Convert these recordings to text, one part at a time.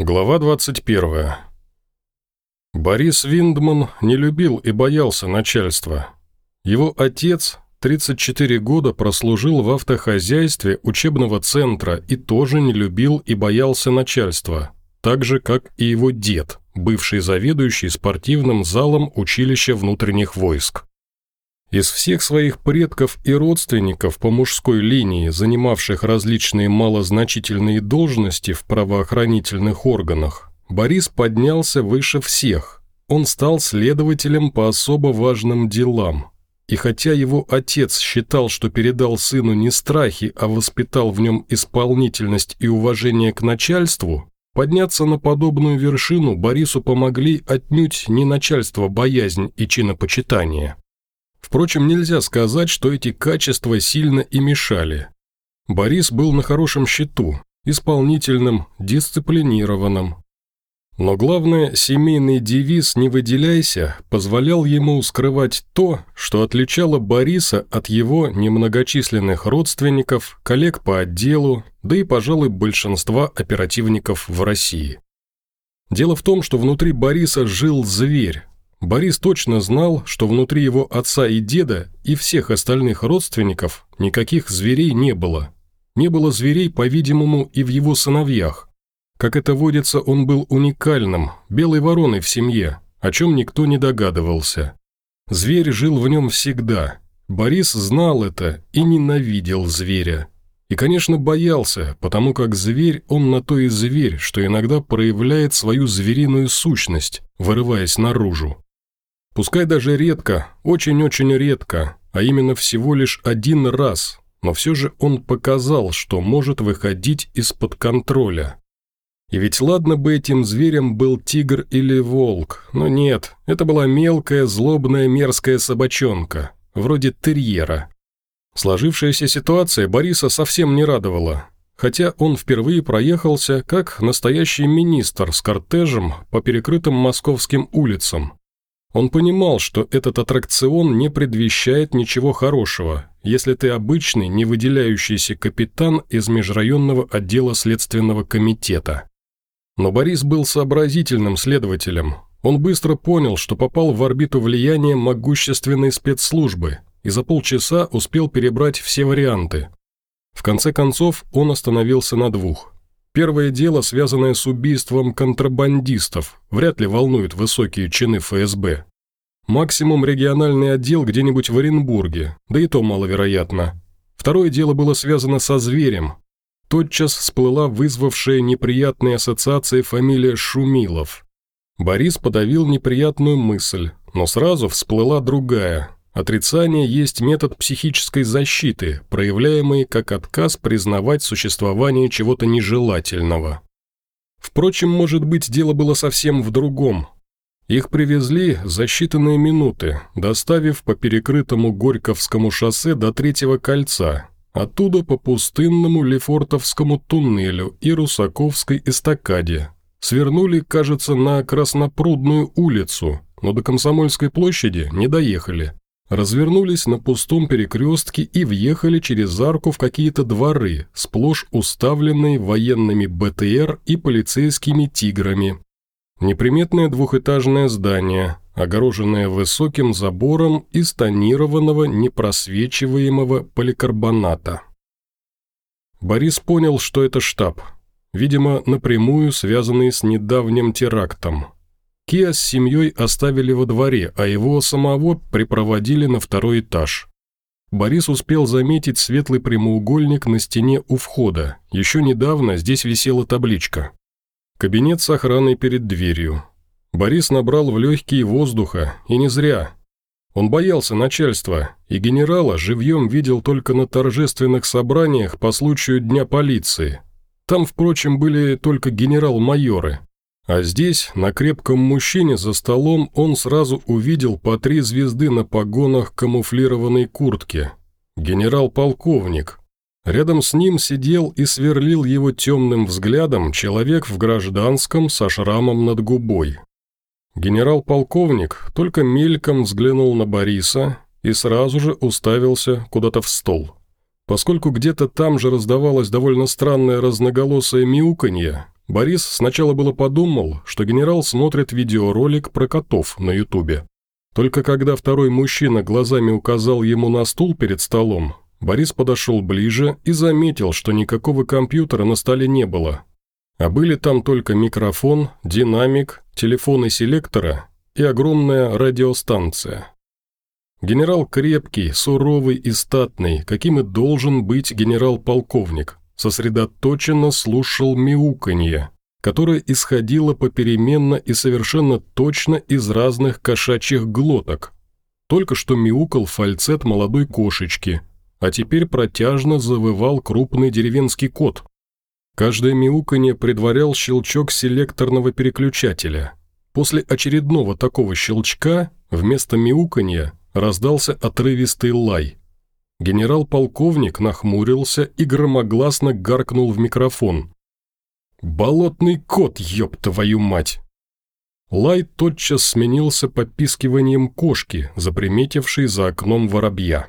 Глава 21. Борис Виндман не любил и боялся начальства. Его отец 34 года прослужил в автохозяйстве учебного центра и тоже не любил и боялся начальства, так же, как и его дед, бывший заведующий спортивным залом училища внутренних войск. Из всех своих предков и родственников по мужской линии, занимавших различные малозначительные должности в правоохранительных органах, Борис поднялся выше всех. Он стал следователем по особо важным делам. И хотя его отец считал, что передал сыну не страхи, а воспитал в нем исполнительность и уважение к начальству, подняться на подобную вершину Борису помогли отнюдь не начальство боязнь и чинопочитание. Впрочем, нельзя сказать, что эти качества сильно и мешали. Борис был на хорошем счету, исполнительным, дисциплинированным. Но главное, семейный девиз «не выделяйся» позволял ему скрывать то, что отличало Бориса от его немногочисленных родственников, коллег по отделу, да и, пожалуй, большинства оперативников в России. Дело в том, что внутри Бориса жил зверь, Борис точно знал, что внутри его отца и деда и всех остальных родственников никаких зверей не было. Не было зверей, по-видимому, и в его сыновьях. Как это водится, он был уникальным, белой вороной в семье, о чем никто не догадывался. Зверь жил в нем всегда. Борис знал это и ненавидел зверя. И, конечно, боялся, потому как зверь, он на то и зверь, что иногда проявляет свою звериную сущность, вырываясь наружу. Пускай даже редко, очень-очень редко, а именно всего лишь один раз, но все же он показал, что может выходить из-под контроля. И ведь ладно бы этим зверем был тигр или волк, но нет, это была мелкая, злобная, мерзкая собачонка, вроде терьера. Сложившаяся ситуация Бориса совсем не радовала, хотя он впервые проехался как настоящий министр с кортежем по перекрытым московским улицам, он понимал, что этот аттракцион не предвещает ничего хорошего, если ты обычный, не выделяющийся капитан из межрайонного отдела следственного комитета. Но Борис был сообразительным следователем. Он быстро понял, что попал в орбиту влияния могущественной спецслужбы и за полчаса успел перебрать все варианты. В конце концов, он остановился на двух – Первое дело, связанное с убийством контрабандистов, вряд ли волнует высокие чины ФСБ. Максимум региональный отдел где-нибудь в Оренбурге, да и то маловероятно. Второе дело было связано со зверем. Тотчас всплыла вызвавшая неприятные ассоциации фамилия Шумилов. Борис подавил неприятную мысль, но сразу всплыла другая, Отрицание есть метод психической защиты, проявляемый как отказ признавать существование чего-то нежелательного. Впрочем, может быть, дело было совсем в другом. Их привезли за считанные минуты, доставив по перекрытому Горьковскому шоссе до Третьего кольца, оттуда по пустынному Лефортовскому туннелю и Русаковской эстакаде. Свернули, кажется, на Краснопрудную улицу, но до Комсомольской площади не доехали развернулись на пустом перекрестке и въехали через арку в какие-то дворы, сплошь уставленные военными БТР и полицейскими «Тиграми». Неприметное двухэтажное здание, огороженное высоким забором из тонированного непросвечиваемого поликарбоната. Борис понял, что это штаб, видимо, напрямую связанный с недавним терактом – Киа с семьей оставили во дворе, а его самого припроводили на второй этаж. Борис успел заметить светлый прямоугольник на стене у входа. Еще недавно здесь висела табличка. Кабинет с охраной перед дверью. Борис набрал в легкие воздуха, и не зря. Он боялся начальства, и генерала живьем видел только на торжественных собраниях по случаю Дня полиции. Там, впрочем, были только генерал-майоры. А здесь, на крепком мужчине за столом, он сразу увидел по три звезды на погонах камуфлированной куртки. Генерал-полковник. Рядом с ним сидел и сверлил его темным взглядом человек в гражданском со шрамом над губой. Генерал-полковник только мельком взглянул на Бориса и сразу же уставился куда-то в стол. Поскольку где-то там же раздавалось довольно странное разноголосое мяуканье, Борис сначала было подумал, что генерал смотрит видеоролик про котов на ютубе. Только когда второй мужчина глазами указал ему на стул перед столом, Борис подошел ближе и заметил, что никакого компьютера на столе не было. А были там только микрофон, динамик, телефоны селектора и огромная радиостанция. Генерал крепкий, суровый и статный, каким и должен быть генерал-полковник, сосредоточенно слушал мяуканье, которое исходило попеременно и совершенно точно из разных кошачьих глоток. Только что мяукал фальцет молодой кошечки, а теперь протяжно завывал крупный деревенский кот. Каждое мяуканье предварял щелчок селекторного переключателя. После очередного такого щелчка вместо мяуканья раздался отрывистый лай. Генерал-полковник нахмурился и громогласно гаркнул в микрофон. «Болотный кот, ёб твою мать!» Лай тотчас сменился попискиванием кошки, заприметившей за окном воробья.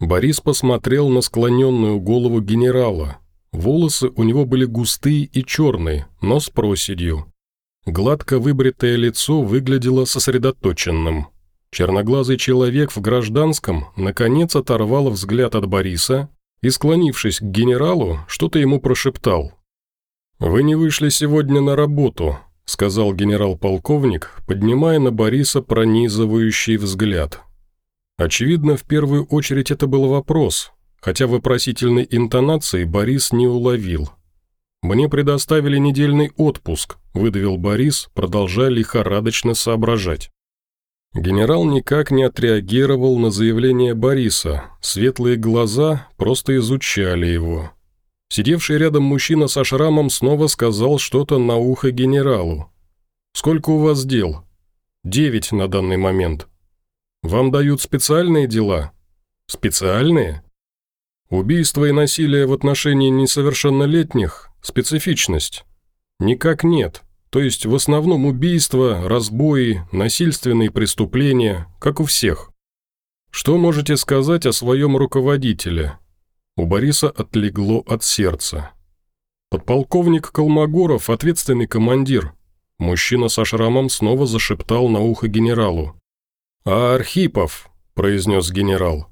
Борис посмотрел на склоненную голову генерала. Волосы у него были густые и черные, но с проседью. Гладко выбритое лицо выглядело сосредоточенным. Черноглазый человек в гражданском наконец оторвал взгляд от Бориса и, склонившись к генералу, что-то ему прошептал. «Вы не вышли сегодня на работу», — сказал генерал-полковник, поднимая на Бориса пронизывающий взгляд. Очевидно, в первую очередь это был вопрос, хотя вопросительной интонации Борис не уловил. «Мне предоставили недельный отпуск», — выдавил Борис, продолжая лихорадочно соображать. Генерал никак не отреагировал на заявление Бориса, светлые глаза просто изучали его. Сидевший рядом мужчина со шрамом снова сказал что-то на ухо генералу. «Сколько у вас дел?» «Девять на данный момент». «Вам дают специальные дела?» «Специальные?» «Убийство и насилие в отношении несовершеннолетних – специфичность?» «Никак нет. То есть в основном убийства, разбои, насильственные преступления, как у всех. Что можете сказать о своем руководителе? У Бориса отлегло от сердца. Подполковник Колмогоров – ответственный командир. Мужчина со шрамом снова зашептал на ухо генералу. «А Архипов?» – произнес генерал.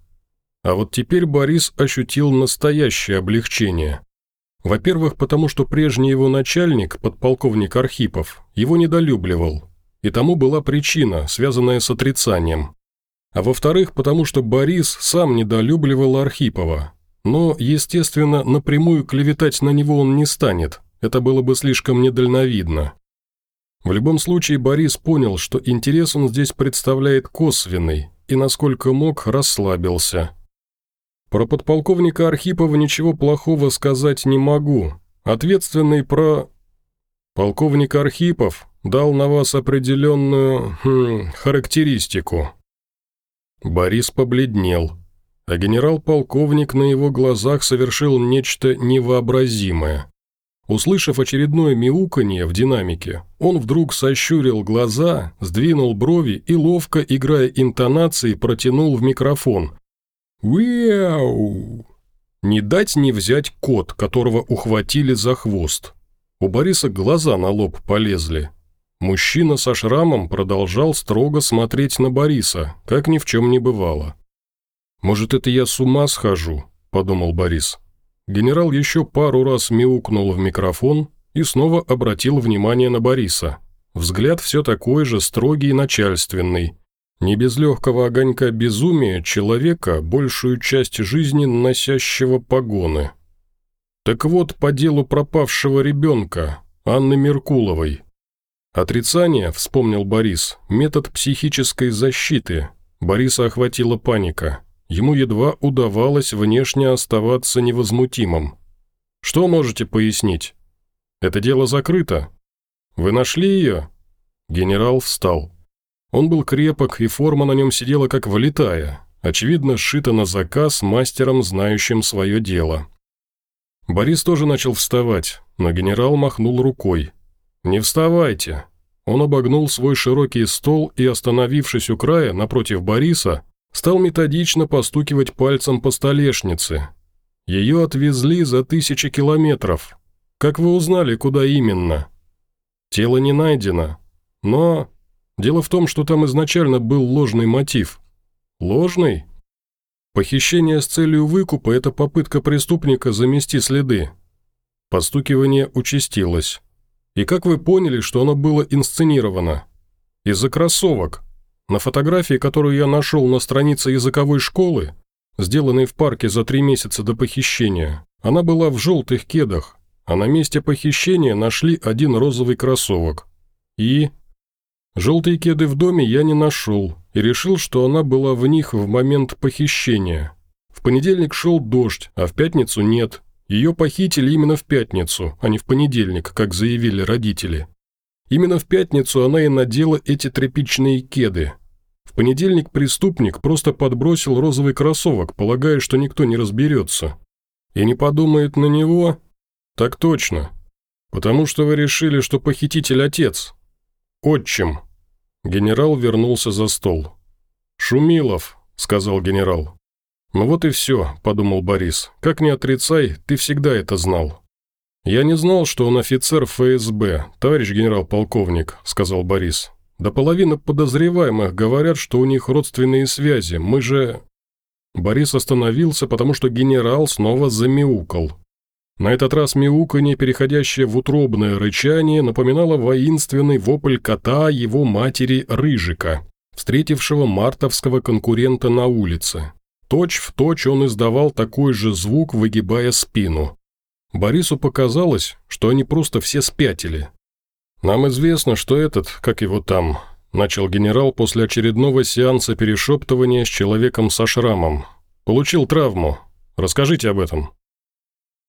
А вот теперь Борис ощутил настоящее облегчение. Во-первых, потому что прежний его начальник, подполковник Архипов, его недолюбливал, и тому была причина, связанная с отрицанием. А во-вторых, потому что Борис сам недолюбливал Архипова. Но, естественно, напрямую клеветать на него он не станет, это было бы слишком недальновидно. В любом случае, Борис понял, что интерес он здесь представляет косвенный, и, насколько мог, расслабился – про подполковника Архипова ничего плохого сказать не могу. Ответственный про... Полковник Архипов дал на вас определенную хм, характеристику. Борис побледнел, а генерал-полковник на его глазах совершил нечто невообразимое. Услышав очередное мяуканье в динамике, он вдруг сощурил глаза, сдвинул брови и, ловко играя интонацией, протянул в микрофон – «Уяу!» Не дать не взять кот, которого ухватили за хвост. У Бориса глаза на лоб полезли. Мужчина со шрамом продолжал строго смотреть на Бориса, как ни в чем не бывало. «Может, это я с ума схожу?» – подумал Борис. Генерал еще пару раз мяукнул в микрофон и снова обратил внимание на Бориса. Взгляд все такой же строгий и начальственный, не без легкого огонька безумия человека, большую часть жизни носящего погоны. Так вот, по делу пропавшего ребенка, Анны Меркуловой. Отрицание, вспомнил Борис, метод психической защиты. Бориса охватила паника. Ему едва удавалось внешне оставаться невозмутимым. «Что можете пояснить?» «Это дело закрыто. Вы нашли ее?» Генерал встал. Он был крепок, и форма на нем сидела как влитая, очевидно, сшита на заказ мастером, знающим свое дело. Борис тоже начал вставать, но генерал махнул рукой. «Не вставайте!» Он обогнул свой широкий стол и, остановившись у края, напротив Бориса, стал методично постукивать пальцем по столешнице. Ее отвезли за тысячи километров. Как вы узнали, куда именно?» «Тело не найдено. Но дело в том, что там изначально был ложный мотив». «Ложный?» «Похищение с целью выкупа – это попытка преступника замести следы». Постукивание участилось. «И как вы поняли, что оно было инсценировано?» «Из-за кроссовок. На фотографии, которую я нашел на странице языковой школы, сделанной в парке за три месяца до похищения, она была в желтых кедах, а на месте похищения нашли один розовый кроссовок. И... Желтые кеды в доме я не нашел и решил, что она была в них в момент похищения. В понедельник шел дождь, а в пятницу нет. Ее похитили именно в пятницу, а не в понедельник, как заявили родители. Именно в пятницу она и надела эти тряпичные кеды. В понедельник преступник просто подбросил розовый кроссовок, полагая, что никто не разберется. И не подумает на него? Так точно. Потому что вы решили, что похититель отец. Отчим. Генерал вернулся за стол. «Шумилов», — сказал генерал. «Ну вот и все», — подумал Борис. «Как не отрицай, ты всегда это знал». «Я не знал, что он офицер ФСБ, товарищ генерал-полковник», – сказал Борис. «До половины подозреваемых говорят, что у них родственные связи. Мы же...» Борис остановился, потому что генерал снова замяукал. На этот раз мяуканье, переходящее в утробное рычание, напоминало воинственный вопль кота его матери Рыжика, встретившего мартовского конкурента на улице. Точь в точь он издавал такой же звук, выгибая спину. Борису показалось, что они просто все спятили. «Нам известно, что этот, как его там», – начал генерал после очередного сеанса перешептывания с человеком со шрамом. «Получил травму. Расскажите об этом».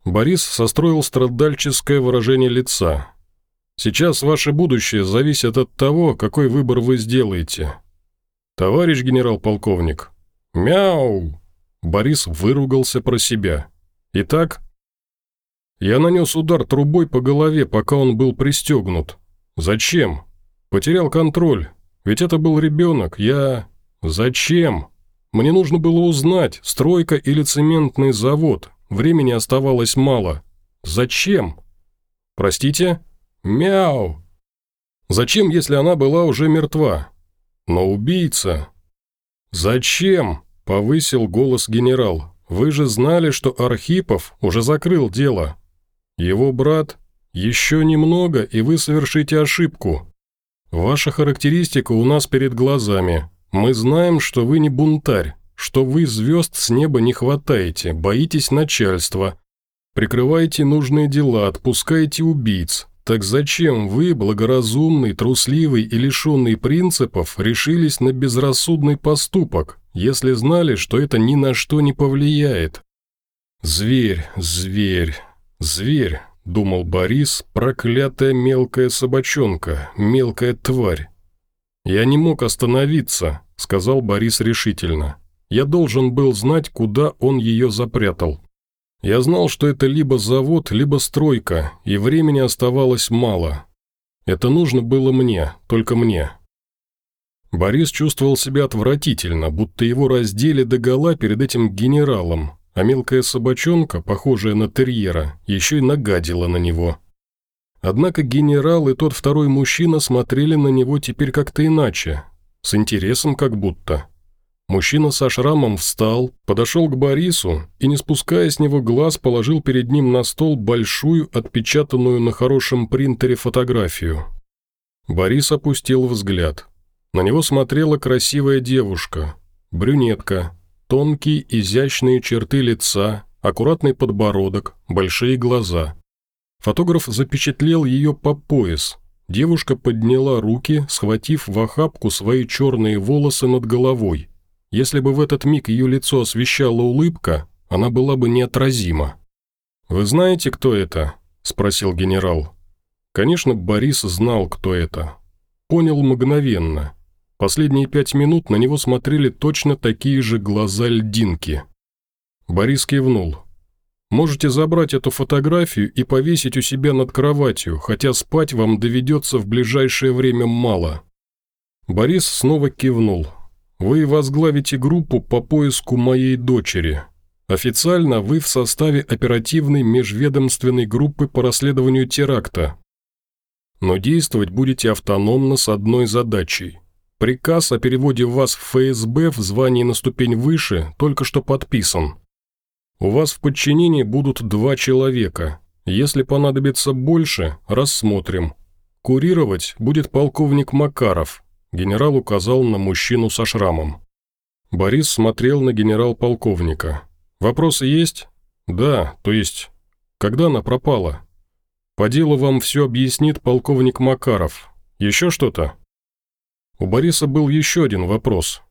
Борис состроил страдальческое выражение лица. «Сейчас ваше будущее зависит от того, какой выбор вы сделаете». «Товарищ генерал-полковник». «Мяу!» Борис выругался про себя. «Итак, я нанес удар трубой по голове, пока он был пристегнут. Зачем? Потерял контроль. Ведь это был ребенок. Я... Зачем? Мне нужно было узнать, стройка или цементный завод. Времени оставалось мало. Зачем? Простите? Мяу. Зачем, если она была уже мертва? Но убийца... «Зачем?» – повысил голос генерал. «Вы же знали, что Архипов уже закрыл дело. Его брат «Еще немного, и вы совершите ошибку. Ваша характеристика у нас перед глазами. Мы знаем, что вы не бунтарь, что вы звезд с неба не хватаете, боитесь начальства, прикрываете нужные дела, отпускаете убийц. Так зачем вы, благоразумный, трусливый и лишенный принципов, решились на безрассудный поступок, если знали, что это ни на что не повлияет? Зверь, зверь, «Зверь», — думал Борис, — «проклятая мелкая собачонка, мелкая тварь». «Я не мог остановиться», — сказал Борис решительно. «Я должен был знать, куда он ее запрятал. Я знал, что это либо завод, либо стройка, и времени оставалось мало. Это нужно было мне, только мне». Борис чувствовал себя отвратительно, будто его раздели догола перед этим генералом, а мелкая собачонка, похожая на терьера, еще и нагадила на него. Однако генерал и тот второй мужчина смотрели на него теперь как-то иначе, с интересом как будто. Мужчина со шрамом встал, подошел к Борису и, не спуская с него глаз, положил перед ним на стол большую, отпечатанную на хорошем принтере фотографию. Борис опустил взгляд. На него смотрела красивая девушка, брюнетка, Тонкие, изящные черты лица, аккуратный подбородок, большие глаза. Фотограф запечатлел ее по пояс. Девушка подняла руки, схватив в охапку свои черные волосы над головой. Если бы в этот миг ее лицо освещала улыбка, она была бы неотразима. «Вы знаете, кто это?» – спросил генерал. Конечно, Борис знал, кто это. Понял мгновенно – Последние пять минут на него смотрели точно такие же глаза льдинки. Борис кивнул. «Можете забрать эту фотографию и повесить у себя над кроватью, хотя спать вам доведется в ближайшее время мало». Борис снова кивнул. «Вы возглавите группу по поиску моей дочери. Официально вы в составе оперативной межведомственной группы по расследованию теракта. Но действовать будете автономно с одной задачей. Приказ о переводе вас в ФСБ в звании на ступень выше только что подписан. У вас в подчинении будут два человека. Если понадобится больше, рассмотрим. Курировать будет полковник Макаров. Генерал указал на мужчину со шрамом. Борис смотрел на генерал-полковника. «Вопросы есть?» «Да, то есть, когда она пропала?» «По делу вам все объяснит полковник Макаров. Еще что-то?» У Бориса был еще один вопрос.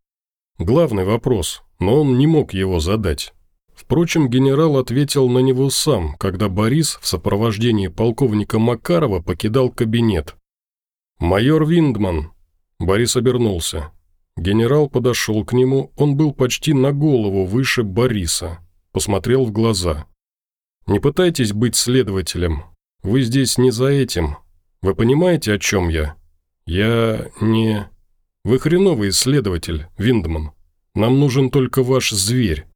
Главный вопрос, но он не мог его задать. Впрочем, генерал ответил на него сам, когда Борис в сопровождении полковника Макарова покидал кабинет. «Майор Виндман!» Борис обернулся. Генерал подошел к нему, он был почти на голову выше Бориса. Посмотрел в глаза. «Не пытайтесь быть следователем. Вы здесь не за этим. Вы понимаете, о чем я? Я не... Вы хреновый исследователь, Виндман. Нам нужен только ваш зверь.